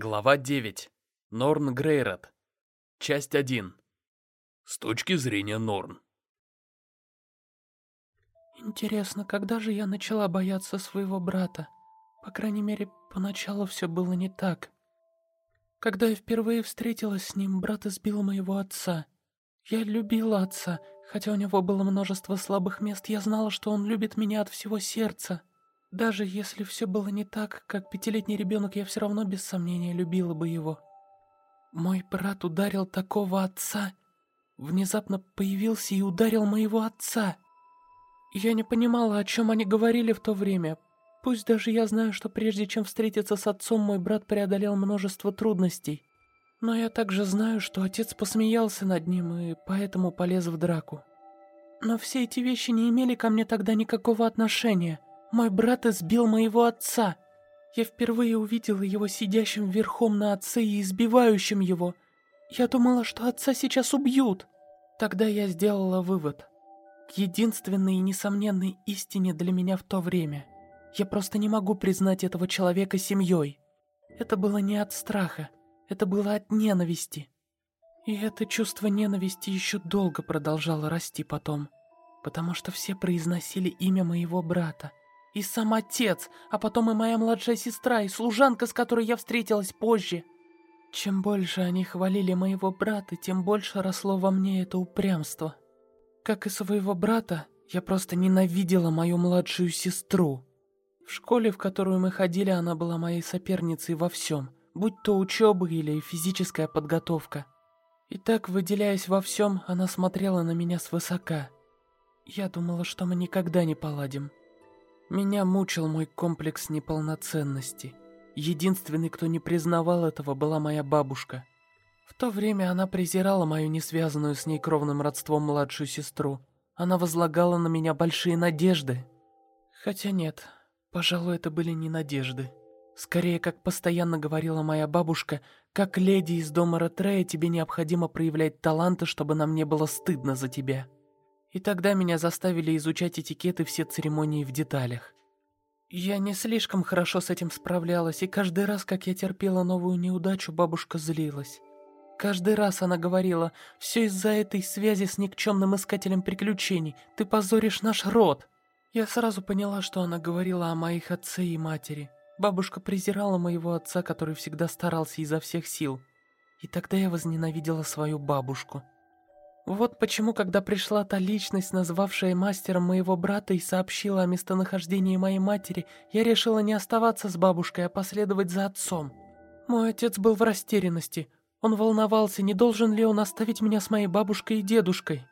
Глава 9. Норн Грейрот. Часть 1. С точки зрения Норн. Интересно, когда же я начала бояться своего брата? По крайней мере, поначалу все было не так. Когда я впервые встретилась с ним, брат избил моего отца. Я любила отца, хотя у него было множество слабых мест, я знала, что он любит меня от всего сердца. Даже если все было не так, как пятилетний ребенок, я все равно без сомнения любила бы его. Мой брат ударил такого отца. Внезапно появился и ударил моего отца. Я не понимала, о чем они говорили в то время. Пусть даже я знаю, что прежде чем встретиться с отцом, мой брат преодолел множество трудностей. Но я также знаю, что отец посмеялся над ним и поэтому полез в драку. Но все эти вещи не имели ко мне тогда никакого отношения. Мой брат избил моего отца. Я впервые увидела его сидящим верхом на отце и избивающим его. Я думала, что отца сейчас убьют. Тогда я сделала вывод. К единственной и несомненной истине для меня в то время. Я просто не могу признать этого человека семьей. Это было не от страха, это было от ненависти. И это чувство ненависти еще долго продолжало расти потом, потому что все произносили имя моего брата. И сам отец, а потом и моя младшая сестра, и служанка, с которой я встретилась позже. Чем больше они хвалили моего брата, тем больше росло во мне это упрямство. Как и своего брата, я просто ненавидела мою младшую сестру. В школе, в которую мы ходили, она была моей соперницей во всем, будь то учеба или физическая подготовка. И так, выделяясь во всем, она смотрела на меня свысока. Я думала, что мы никогда не поладим. Меня мучил мой комплекс неполноценности. Единственный, кто не признавал этого, была моя бабушка. В то время она презирала мою несвязанную с ней кровным родством младшую сестру. Она возлагала на меня большие надежды. Хотя нет, пожалуй, это были не надежды. Скорее, как постоянно говорила моя бабушка, как леди из дома Ретрея тебе необходимо проявлять таланты, чтобы нам не было стыдно за тебя. И тогда меня заставили изучать этикеты все церемонии в деталях. Я не слишком хорошо с этим справлялась, и каждый раз, как я терпела новую неудачу, бабушка злилась. Каждый раз она говорила, «Все из-за этой связи с никчемным искателем приключений. Ты позоришь наш род». Я сразу поняла, что она говорила о моих отце и матери. Бабушка презирала моего отца, который всегда старался изо всех сил. И тогда я возненавидела свою бабушку. Вот почему, когда пришла та личность, назвавшая мастером моего брата и сообщила о местонахождении моей матери, я решила не оставаться с бабушкой, а последовать за отцом. Мой отец был в растерянности. Он волновался, не должен ли он оставить меня с моей бабушкой и дедушкой.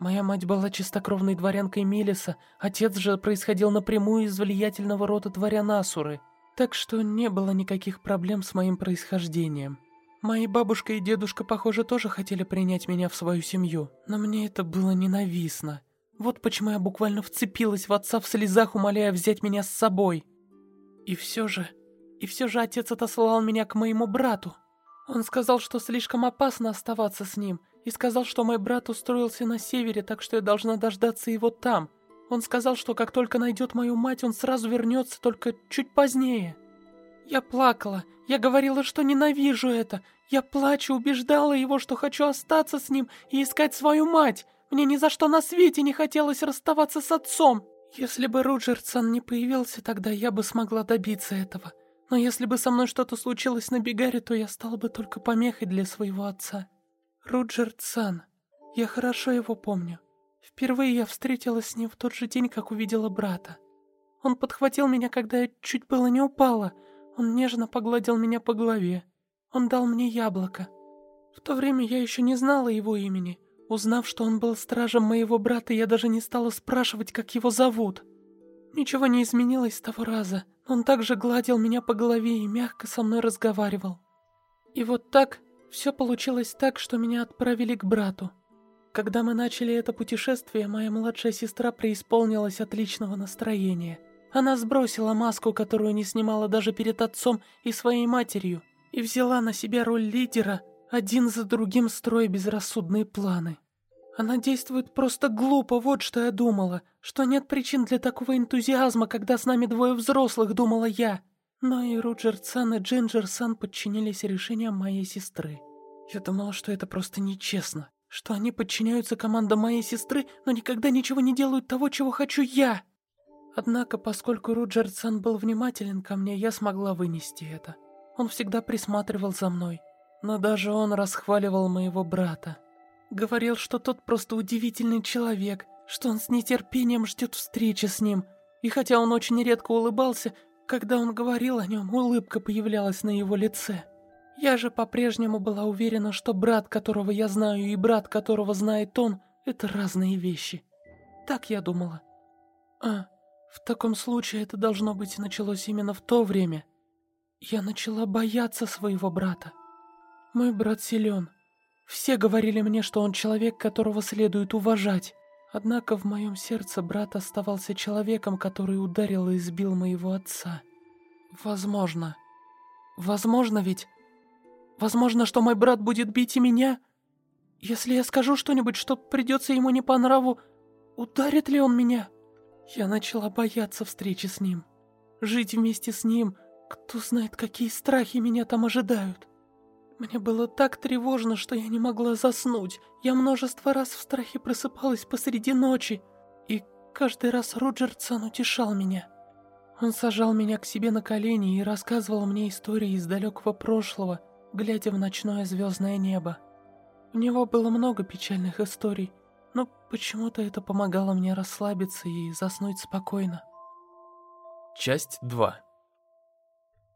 Моя мать была чистокровной дворянкой Мелиса, отец же происходил напрямую из влиятельного рода дворян Асуры. Так что не было никаких проблем с моим происхождением. Мои бабушка и дедушка, похоже, тоже хотели принять меня в свою семью, но мне это было ненавистно. Вот почему я буквально вцепилась в отца в слезах, умоляя взять меня с собой. И все же... И все же отец отослал меня к моему брату. Он сказал, что слишком опасно оставаться с ним, и сказал, что мой брат устроился на севере, так что я должна дождаться его там. Он сказал, что как только найдет мою мать, он сразу вернется, только чуть позднее. Я плакала, я говорила, что ненавижу это, я плачу, убеждала его, что хочу остаться с ним и искать свою мать. Мне ни за что на свете не хотелось расставаться с отцом. Если бы Руджерсон не появился тогда, я бы смогла добиться этого. Но если бы со мной что-то случилось на Бигаре, то я стала бы только помехой для своего отца. Руджерсон. Я хорошо его помню. Впервые я встретилась с ним в тот же день, как увидела брата. Он подхватил меня, когда я чуть было не упала. Он нежно погладил меня по голове. Он дал мне яблоко. В то время я еще не знала его имени. Узнав, что он был стражем моего брата, я даже не стала спрашивать, как его зовут. Ничего не изменилось с того раза. Он также гладил меня по голове и мягко со мной разговаривал. И вот так все получилось так, что меня отправили к брату. Когда мы начали это путешествие, моя младшая сестра преисполнилась отличного настроения. Она сбросила маску, которую не снимала даже перед отцом и своей матерью, и взяла на себя роль лидера, один за другим строя безрассудные планы. Она действует просто глупо, вот что я думала, что нет причин для такого энтузиазма, когда с нами двое взрослых, думала я. Но и Руджер-сан и Джинджер-сан подчинились решениям моей сестры. Я думала, что это просто нечестно, что они подчиняются командам моей сестры, но никогда ничего не делают того, чего хочу я. Однако, поскольку Руджер-сан был внимателен ко мне, я смогла вынести это. Он всегда присматривал за мной, но даже он расхваливал моего брата. Говорил, что тот просто удивительный человек, что он с нетерпением ждет встречи с ним. И хотя он очень редко улыбался, когда он говорил о нем, улыбка появлялась на его лице. Я же по-прежнему была уверена, что брат, которого я знаю, и брат, которого знает он, это разные вещи. Так я думала. А, в таком случае это должно быть началось именно в то время. Я начала бояться своего брата. Мой брат силен. Все говорили мне, что он человек, которого следует уважать. Однако в моем сердце брат оставался человеком, который ударил и избил моего отца. Возможно. Возможно ведь... Возможно, что мой брат будет бить и меня? Если я скажу что-нибудь, что придется ему не по нраву, ударит ли он меня? Я начала бояться встречи с ним. Жить вместе с ним, кто знает, какие страхи меня там ожидают. Мне было так тревожно, что я не могла заснуть. Я множество раз в страхе просыпалась посреди ночи. И каждый раз Роджерсон утешал меня. Он сажал меня к себе на колени и рассказывал мне истории из далекого прошлого, глядя в ночное звездное небо. У него было много печальных историй, почему-то это помогало мне расслабиться и заснуть спокойно. Часть 2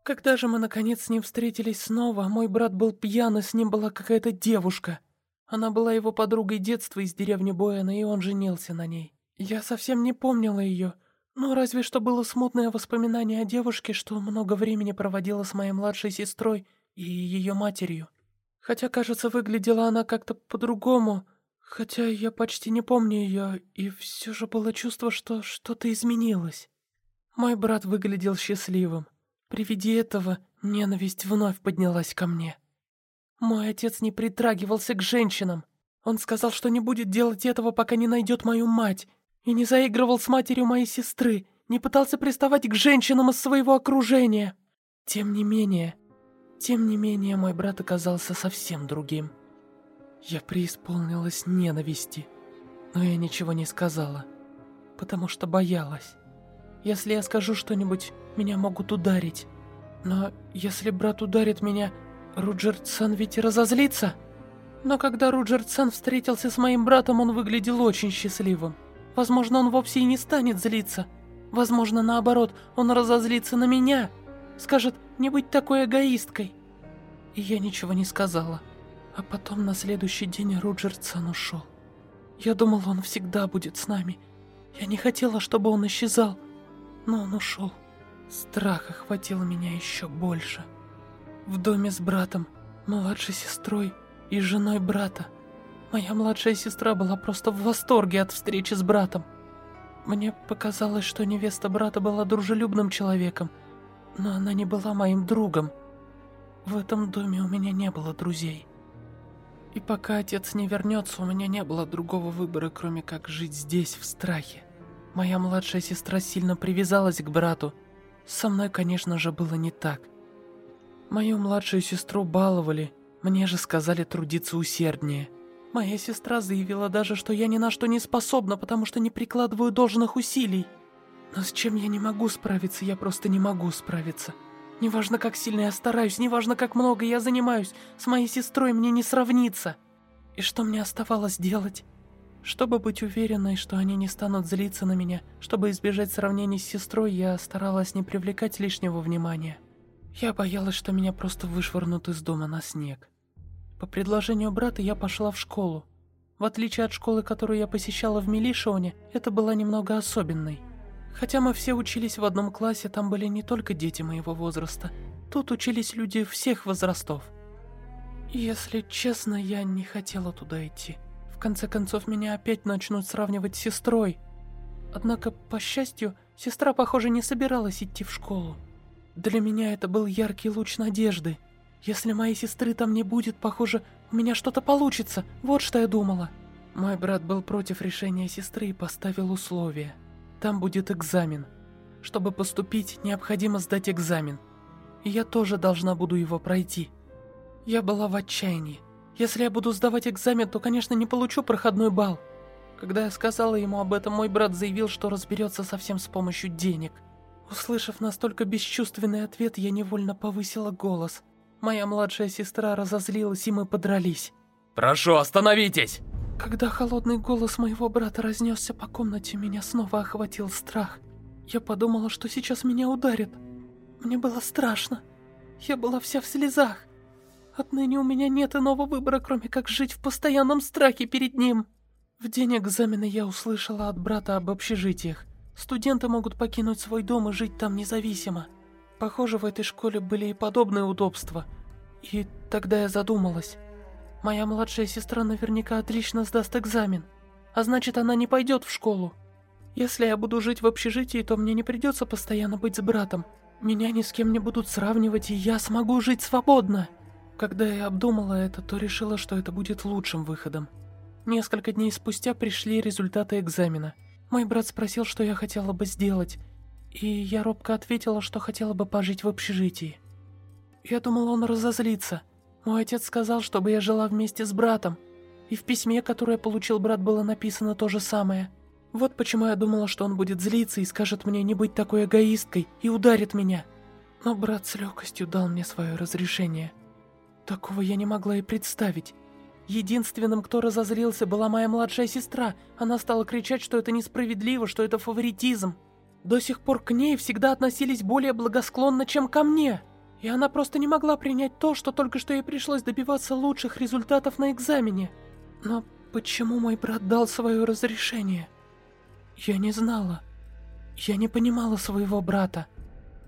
когда же мы наконец с ним встретились снова, мой брат был пьян, и с ним была какая-то девушка. Она была его подругой детства из деревни Боэна, и он женился на ней. Я совсем не помнила ее, но разве что было смутное воспоминание о девушке, что много времени проводила с моей младшей сестрой и ее матерью. Хотя, кажется, выглядела она как-то по-другому, хотя я почти не помню ее, и все же было чувство, что что-то изменилось. Мой брат выглядел счастливым. При виде этого ненависть вновь поднялась ко мне. Мой отец не притрагивался к женщинам. Он сказал, что не будет делать этого, пока не найдет мою мать, и не заигрывал с матерью моей сестры, не пытался приставать к женщинам из своего окружения. Тем не менее, тем не менее, мой брат оказался совсем другим. Я преисполнилась ненависти, но я ничего не сказала, потому что боялась. Если я скажу что-нибудь, меня могут ударить. Но если брат ударит меня, Руджерт-сан ведь разозлится. Но когда Руджерт-сан встретился с моим братом, он выглядел очень счастливым. Возможно, он вовсе и не станет злиться. Возможно, наоборот, он разозлится на меня. Скажет, не быть такой эгоисткой. И я ничего не сказала. А потом на следующий день Руджерт-сан ушел. Я думала, он всегда будет с нами. Я не хотела, чтобы он исчезал но он ушел. Страх охватил меня еще больше. В доме с братом, младшей сестрой и женой брата. Моя младшая сестра была просто в восторге от встречи с братом. Мне показалось, что невеста брата была дружелюбным человеком, но она не была моим другом. В этом доме у меня не было друзей. И пока отец не вернется, у меня не было другого выбора, кроме как жить здесь в страхе. Моя младшая сестра сильно привязалась к брату. Со мной, конечно же, было не так. Мою младшую сестру баловали, мне же сказали трудиться усерднее. Моя сестра заявила даже, что я ни на что не способна, потому что не прикладываю должных усилий. Но с чем я не могу справиться, я просто не могу справиться. Неважно, как сильно я стараюсь, неважно, как много я занимаюсь, с моей сестрой мне не сравниться. И что мне оставалось делать? Чтобы быть уверенной, что они не станут злиться на меня, чтобы избежать сравнений с сестрой, я старалась не привлекать лишнего внимания. Я боялась, что меня просто вышвырнут из дома на снег. По предложению брата я пошла в школу. В отличие от школы, которую я посещала в Милишоне, это была немного особенной. Хотя мы все учились в одном классе, там были не только дети моего возраста. Тут учились люди всех возрастов. Если честно, я не хотела туда идти конце концов, меня опять начнут сравнивать с сестрой. Однако, по счастью, сестра, похоже, не собиралась идти в школу. Для меня это был яркий луч надежды. Если моей сестры там не будет, похоже, у меня что-то получится. Вот что я думала. Мой брат был против решения сестры и поставил условие. Там будет экзамен. Чтобы поступить, необходимо сдать экзамен. и я тоже должна буду его пройти. Я была в отчаянии. Если я буду сдавать экзамен, то, конечно, не получу проходной балл. Когда я сказала ему об этом, мой брат заявил, что разберется совсем с помощью денег. Услышав настолько бесчувственный ответ, я невольно повысила голос. Моя младшая сестра разозлилась, и мы подрались. «Прошу, остановитесь!» Когда холодный голос моего брата разнесся по комнате, меня снова охватил страх. Я подумала, что сейчас меня ударят. Мне было страшно. Я была вся в слезах. Отныне у меня нет иного выбора, кроме как жить в постоянном страхе перед ним. В день экзамена я услышала от брата об общежитиях. Студенты могут покинуть свой дом и жить там независимо. Похоже, в этой школе были и подобные удобства. И тогда я задумалась. Моя младшая сестра наверняка отлично сдаст экзамен. А значит, она не пойдет в школу. Если я буду жить в общежитии, то мне не придется постоянно быть с братом. Меня ни с кем не будут сравнивать, и я смогу жить свободно. Когда я обдумала это, то решила, что это будет лучшим выходом. Несколько дней спустя пришли результаты экзамена. Мой брат спросил, что я хотела бы сделать, и я робко ответила, что хотела бы пожить в общежитии. Я думала, он разозлится. Мой отец сказал, чтобы я жила вместе с братом, и в письме, которое получил брат, было написано то же самое. Вот почему я думала, что он будет злиться и скажет мне не быть такой эгоисткой и ударит меня. Но брат с легкостью дал мне свое разрешение. Такого я не могла и представить. Единственным, кто разозлился, была моя младшая сестра. Она стала кричать, что это несправедливо, что это фаворитизм. До сих пор к ней всегда относились более благосклонно, чем ко мне. И она просто не могла принять то, что только что ей пришлось добиваться лучших результатов на экзамене. Но почему мой брат дал свое разрешение? Я не знала. Я не понимала своего брата.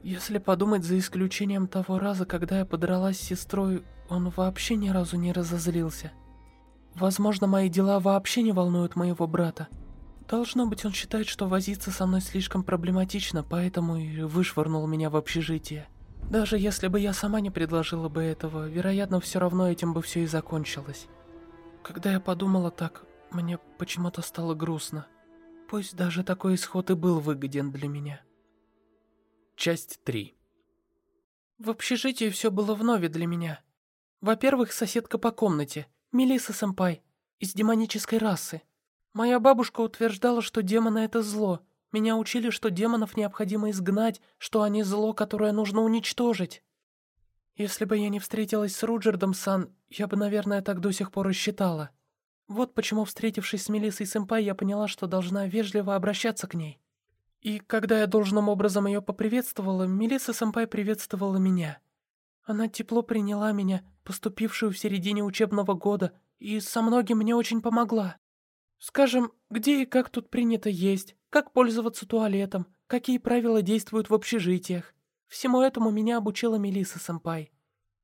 Если подумать за исключением того раза, когда я подралась с сестрой, он вообще ни разу не разозлился. Возможно, мои дела вообще не волнуют моего брата. Должно быть, он считает, что возиться со мной слишком проблематично, поэтому и вышвырнул меня в общежитие. Даже если бы я сама не предложила бы этого, вероятно, все равно этим бы все и закончилось. Когда я подумала так, мне почему-то стало грустно. Пусть даже такой исход и был выгоден для меня. Часть 3 В общежитии все было вновь для меня. Во-первых, соседка по комнате – Мелисса Сэмпай, из демонической расы. Моя бабушка утверждала, что демоны — это зло. Меня учили, что демонов необходимо изгнать, что они зло, которое нужно уничтожить. Если бы я не встретилась с Руджердом Сан, я бы, наверное, так до сих пор и считала. Вот почему, встретившись с Мелиссой Сэмпай, я поняла, что должна вежливо обращаться к ней. И когда я должным образом ее поприветствовала, Мелисса Сэмпай приветствовала меня. Она тепло приняла меня, поступившую в середине учебного года, и со многим мне очень помогла. Скажем, где и как тут принято есть, как пользоваться туалетом, какие правила действуют в общежитиях. Всему этому меня обучила Мелисса Сэмпай.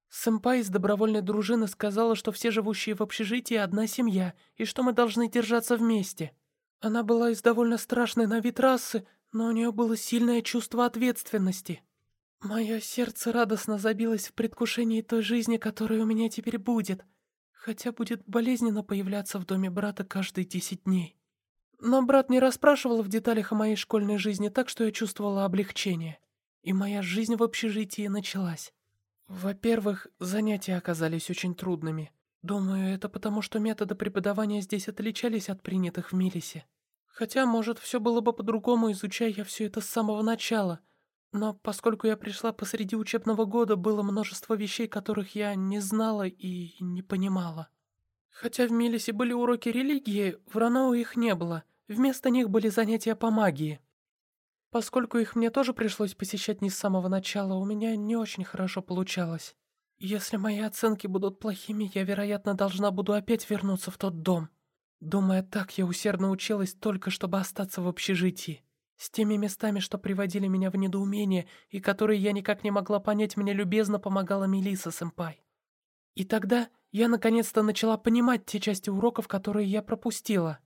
Сэмпай из добровольной дружины сказала, что все живущие в общежитии одна семья, и что мы должны держаться вместе. Она была из довольно страшной на вид расы, но у нее было сильное чувство ответственности. Мое сердце радостно забилось в предвкушении той жизни, которая у меня теперь будет, хотя будет болезненно появляться в доме брата каждые десять дней. Но брат не расспрашивал в деталях о моей школьной жизни, так что я чувствовала облегчение. И моя жизнь в общежитии началась. Во-первых, занятия оказались очень трудными. Думаю, это потому, что методы преподавания здесь отличались от принятых в Милисе. Хотя, может, все было бы по-другому, изучая я все это с самого начала — но поскольку я пришла посреди учебного года, было множество вещей, которых я не знала и не понимала. Хотя в Милисе были уроки религии, в Раноу их не было. Вместо них были занятия по магии. Поскольку их мне тоже пришлось посещать не с самого начала, у меня не очень хорошо получалось. Если мои оценки будут плохими, я, вероятно, должна буду опять вернуться в тот дом. Думая так, я усердно училась только, чтобы остаться в общежитии. С теми местами, что приводили меня в недоумение и которые я никак не могла понять, мне любезно помогала Мелиса Сэмпай. И тогда я наконец-то начала понимать те части уроков, которые я пропустила.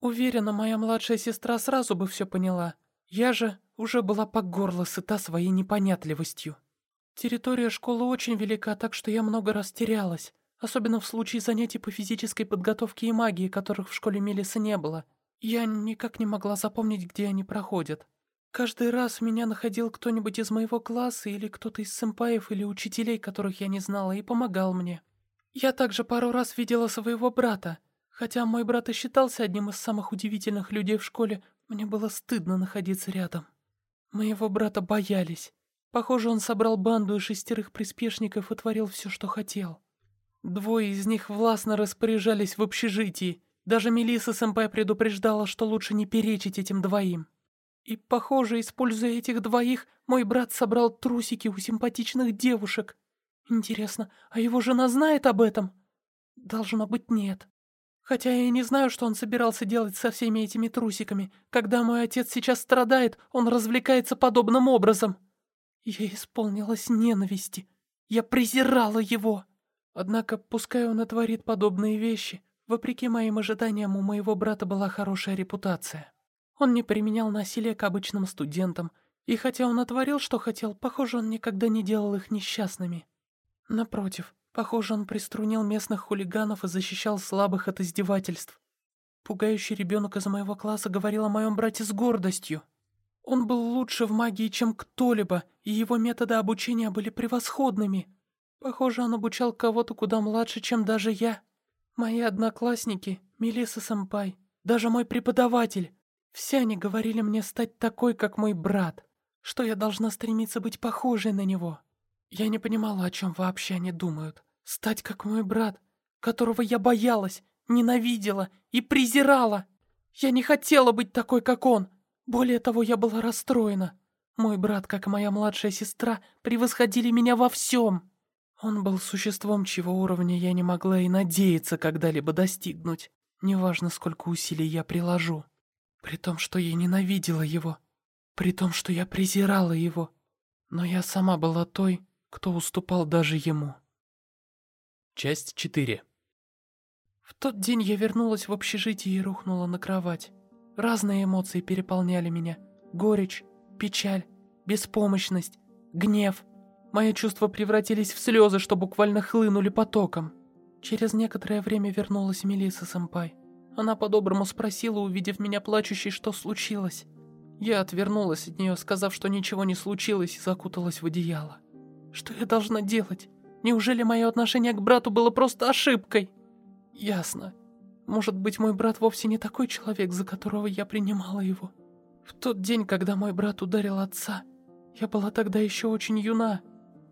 Уверена, моя младшая сестра сразу бы все поняла. Я же уже была по горло сыта своей непонятливостью. Территория школы очень велика, так что я много раз терялась, особенно в случае занятий по физической подготовке и магии, которых в школе Мелисы не было — я никак не могла запомнить, где они проходят. Каждый раз меня находил кто-нибудь из моего класса или кто-то из сэмпаев или учителей, которых я не знала, и помогал мне. Я также пару раз видела своего брата. Хотя мой брат и считался одним из самых удивительных людей в школе, мне было стыдно находиться рядом. Моего брата боялись. Похоже, он собрал банду из шестерых приспешников и творил все, что хотел. Двое из них властно распоряжались в общежитии. Даже Мелисса Сэмпай предупреждала, что лучше не перечить этим двоим. И, похоже, используя этих двоих, мой брат собрал трусики у симпатичных девушек. Интересно, а его жена знает об этом? Должно быть, нет. Хотя я не знаю, что он собирался делать со всеми этими трусиками. Когда мой отец сейчас страдает, он развлекается подобным образом. Я исполнилась ненависти. Я презирала его. Однако, пускай он и творит подобные вещи, вопреки моим ожиданиям, у моего брата была хорошая репутация. Он не применял насилие к обычным студентам, и хотя он отворил, что хотел, похоже, он никогда не делал их несчастными. Напротив, похоже, он приструнил местных хулиганов и защищал слабых от издевательств. Пугающий ребенок из моего класса говорил о моем брате с гордостью. Он был лучше в магии, чем кто-либо, и его методы обучения были превосходными. Похоже, он обучал кого-то куда младше, чем даже я. Мои одноклассники, Мелисса Сэмпай, даже мой преподаватель, все они говорили мне стать такой, как мой брат, что я должна стремиться быть похожей на него. Я не понимала, о чем вообще они думают. Стать как мой брат, которого я боялась, ненавидела и презирала. Я не хотела быть такой, как он. Более того, я была расстроена. Мой брат, как и моя младшая сестра, превосходили меня во всем. Он был существом, чего уровня я не могла и надеяться когда-либо достигнуть, неважно, сколько усилий я приложу. При том, что я ненавидела его. При том, что я презирала его. Но я сама была той, кто уступал даже ему. Часть 4 В тот день я вернулась в общежитие и рухнула на кровать. Разные эмоции переполняли меня. Горечь, печаль, беспомощность, гнев. Мои чувства превратились в слезы, что буквально хлынули потоком. Через некоторое время вернулась Мелисса Сэмпай. Она по-доброму спросила, увидев меня плачущей, что случилось. Я отвернулась от нее, сказав, что ничего не случилось, и закуталась в одеяло. Что я должна делать? Неужели мое отношение к брату было просто ошибкой? Ясно. Может быть, мой брат вовсе не такой человек, за которого я принимала его. В тот день, когда мой брат ударил отца, я была тогда еще очень юна,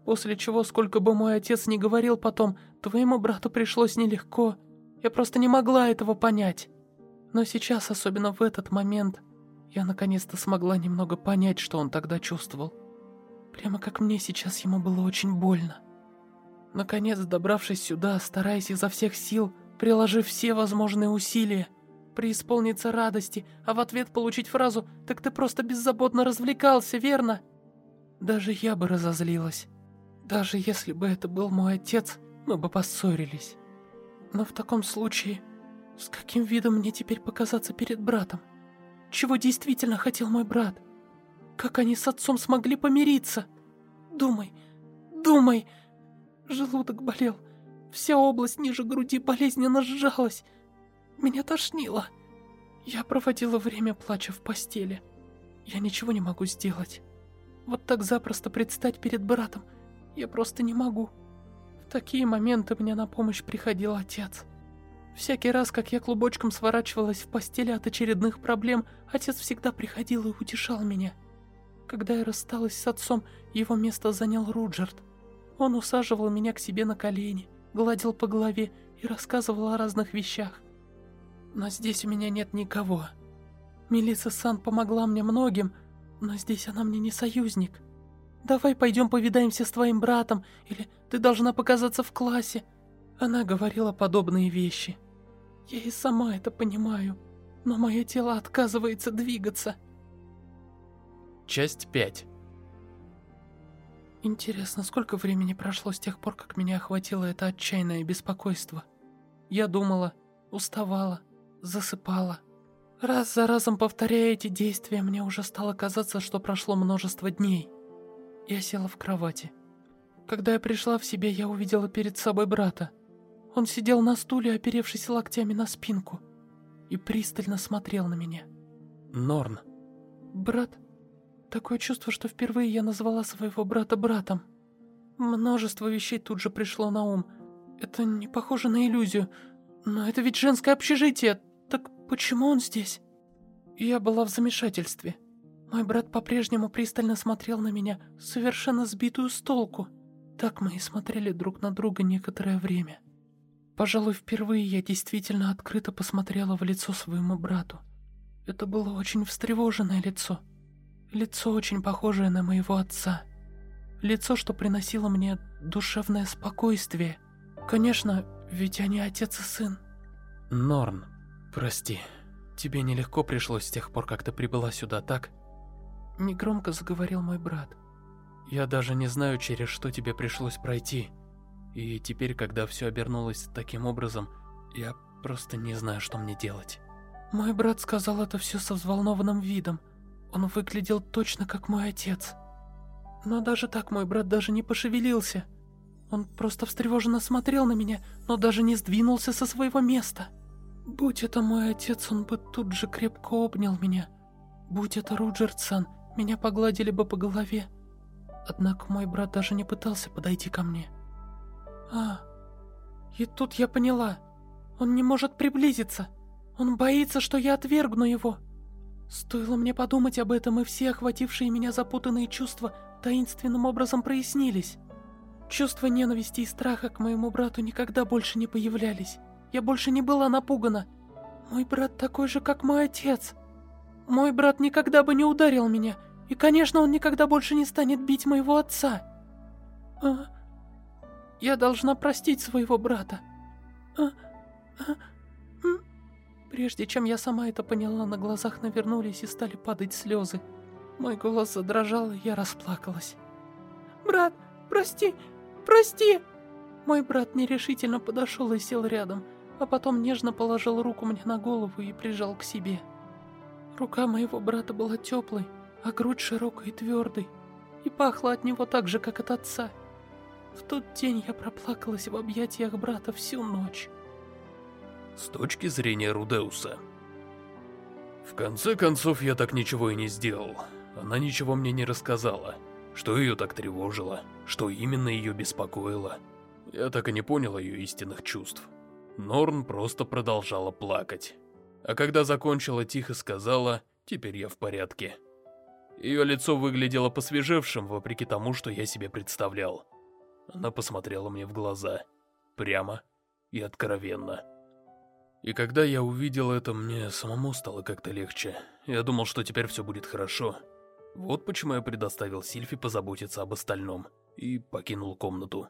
после чего, сколько бы мой отец ни говорил потом, твоему брату пришлось нелегко, я просто не могла этого понять. Но сейчас, особенно в этот момент, я наконец-то смогла немного понять, что он тогда чувствовал. Прямо как мне сейчас ему было очень больно. Наконец, добравшись сюда, стараясь изо всех сил, приложив все возможные усилия, преисполниться радости, а в ответ получить фразу «Так ты просто беззаботно развлекался, верно?» Даже я бы разозлилась. Даже если бы это был мой отец, мы бы поссорились. Но в таком случае, с каким видом мне теперь показаться перед братом? Чего действительно хотел мой брат? Как они с отцом смогли помириться? Думай, думай. Желудок болел. Вся область ниже груди болезненно сжалась. Меня тошнило. Я проводила время, плача в постели. Я ничего не могу сделать. Вот так запросто предстать перед братом я просто не могу такие моменты мне на помощь приходил отец. Всякий раз, как я клубочком сворачивалась в постели от очередных проблем, отец всегда приходил и утешал меня. Когда я рассталась с отцом, его место занял Руджерт. Он усаживал меня к себе на колени, гладил по голове и рассказывал о разных вещах. Но здесь у меня нет никого. Мелисса Сан помогла мне многим, но здесь она мне не союзник. Давай пойдем повидаемся с твоим братом, или ты должна показаться в классе. Она говорила подобные вещи. Я и сама это понимаю, но мое тело отказывается двигаться. Часть 5 Интересно, сколько времени прошло с тех пор, как меня охватило это отчаянное беспокойство? Я думала, уставала, засыпала. Раз за разом повторяя эти действия, мне уже стало казаться, что прошло множество дней. Я села в кровати. Когда я пришла в себя, я увидела перед собой брата. Он сидел на стуле, оперевшись локтями на спинку, и пристально смотрел на меня. Норн. Брат, Такое чувство, что впервые я назвала своего брата братом. Множество вещей тут же пришло на ум. Это не похоже на иллюзию, но это ведь женское общежитие. Так почему он здесь? Я была в замешательстве. Мой брат по-прежнему пристально смотрел на меня, совершенно сбитую с толку. Так мы и смотрели друг на друга некоторое время. Пожалуй, впервые я действительно открыто посмотрела в лицо своему брату. Это было очень встревоженное лицо. Лицо, очень похожее на моего отца. Лицо, что приносило мне душевное спокойствие. Конечно, ведь они отец и сын. Норн, прости. Тебе нелегко пришлось с тех пор, как ты прибыла сюда, так? Негромко заговорил мой брат. Я даже не знаю, через что тебе пришлось пройти. И теперь, когда все обернулось таким образом, я просто не знаю, что мне делать. Мой брат сказал это все со взволнованным видом. Он выглядел точно как мой отец. Но даже так мой брат даже не пошевелился. Он просто встревоженно смотрел на меня, но даже не сдвинулся со своего места. Будь это мой отец, он бы тут же крепко обнял меня. Будь это Руджердсон, меня погладили бы по голове. Однако мой брат даже не пытался подойти ко мне. А, и тут я поняла. Он не может приблизиться. Он боится, что я отвергну его. Стоило мне подумать об этом, и все охватившие меня запутанные чувства таинственным образом прояснились. Чувства ненависти и страха к моему брату никогда больше не появлялись. Я больше не была напугана. Мой брат такой же, как мой отец. Мой брат никогда бы не ударил меня, и, конечно, он никогда больше не станет бить моего отца. А... Я должна простить своего брата. А... А... Прежде чем я сама это поняла, на глазах навернулись и стали падать слезы. Мой голос задрожал, и я расплакалась. «Брат, прости, прости!» Мой брат нерешительно подошел и сел рядом а потом нежно положил руку мне на голову и прижал к себе. Рука моего брата была теплой, а грудь широкой и твердой, и пахла от него так же, как от отца. В тот день я проплакалась в объятиях брата всю ночь. С точки зрения Рудеуса. В конце концов, я так ничего и не сделал. Она ничего мне не рассказала. Что ее так тревожило, что именно ее беспокоило. Я так и не понял ее истинных чувств. Норн просто продолжала плакать. А когда закончила, тихо сказала «Теперь я в порядке». Ее лицо выглядело посвежевшим, вопреки тому, что я себе представлял. Она посмотрела мне в глаза. Прямо и откровенно. И когда я увидел это, мне самому стало как-то легче. Я думал, что теперь все будет хорошо. Вот почему я предоставил Сильфи позаботиться об остальном. И покинул комнату.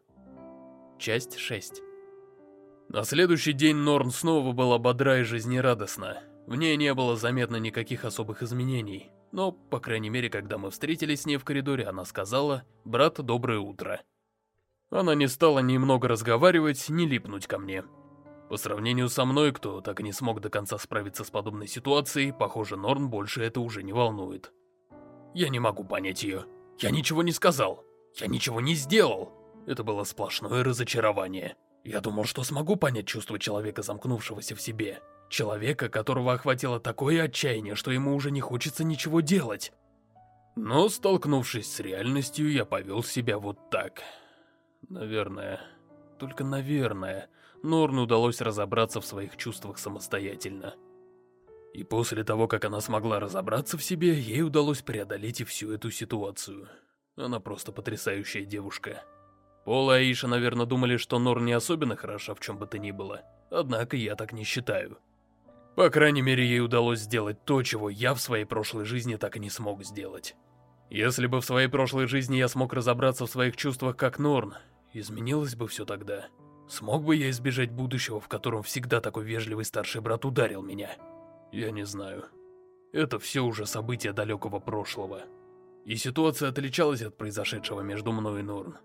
Часть 6 на следующий день Норн снова была бодра и жизнерадостна. В ней не было заметно никаких особых изменений. Но, по крайней мере, когда мы встретились с ней в коридоре, она сказала «Брат, доброе утро». Она не стала ни много разговаривать, ни липнуть ко мне. По сравнению со мной, кто так и не смог до конца справиться с подобной ситуацией, похоже, Норн больше это уже не волнует. Я не могу понять ее. Я ничего не сказал. Я ничего не сделал. Это было сплошное разочарование. Я думал, что смогу понять чувство человека, замкнувшегося в себе. Человека, которого охватило такое отчаяние, что ему уже не хочется ничего делать. Но, столкнувшись с реальностью, я повел себя вот так. Наверное, только наверное, Норну удалось разобраться в своих чувствах самостоятельно. И после того, как она смогла разобраться в себе, ей удалось преодолеть и всю эту ситуацию. Она просто потрясающая девушка. Пол и Аиша, наверное, думали, что Нор не особенно хороша в чем бы то ни было. Однако я так не считаю. По крайней мере, ей удалось сделать то, чего я в своей прошлой жизни так и не смог сделать. Если бы в своей прошлой жизни я смог разобраться в своих чувствах как Норн, изменилось бы все тогда. Смог бы я избежать будущего, в котором всегда такой вежливый старший брат ударил меня? Я не знаю. Это все уже события далекого прошлого. И ситуация отличалась от произошедшего между мной и Норн.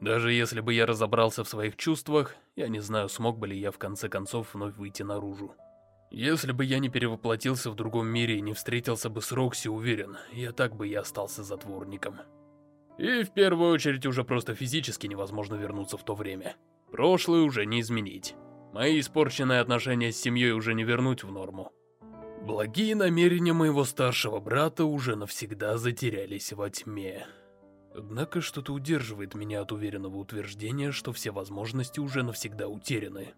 Даже если бы я разобрался в своих чувствах, я не знаю, смог бы ли я в конце концов вновь выйти наружу. Если бы я не перевоплотился в другом мире и не встретился бы с Рокси, уверен, я так бы и остался затворником. И в первую очередь уже просто физически невозможно вернуться в то время. Прошлое уже не изменить. Мои испорченные отношения с семьей уже не вернуть в норму. Благие намерения моего старшего брата уже навсегда затерялись во тьме. Однако что-то удерживает меня от уверенного утверждения, что все возможности уже навсегда утеряны.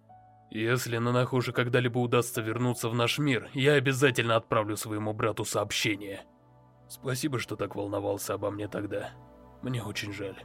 Если Нанахоши когда-либо удастся вернуться в наш мир, я обязательно отправлю своему брату сообщение. Спасибо, что так волновался обо мне тогда. Мне очень жаль.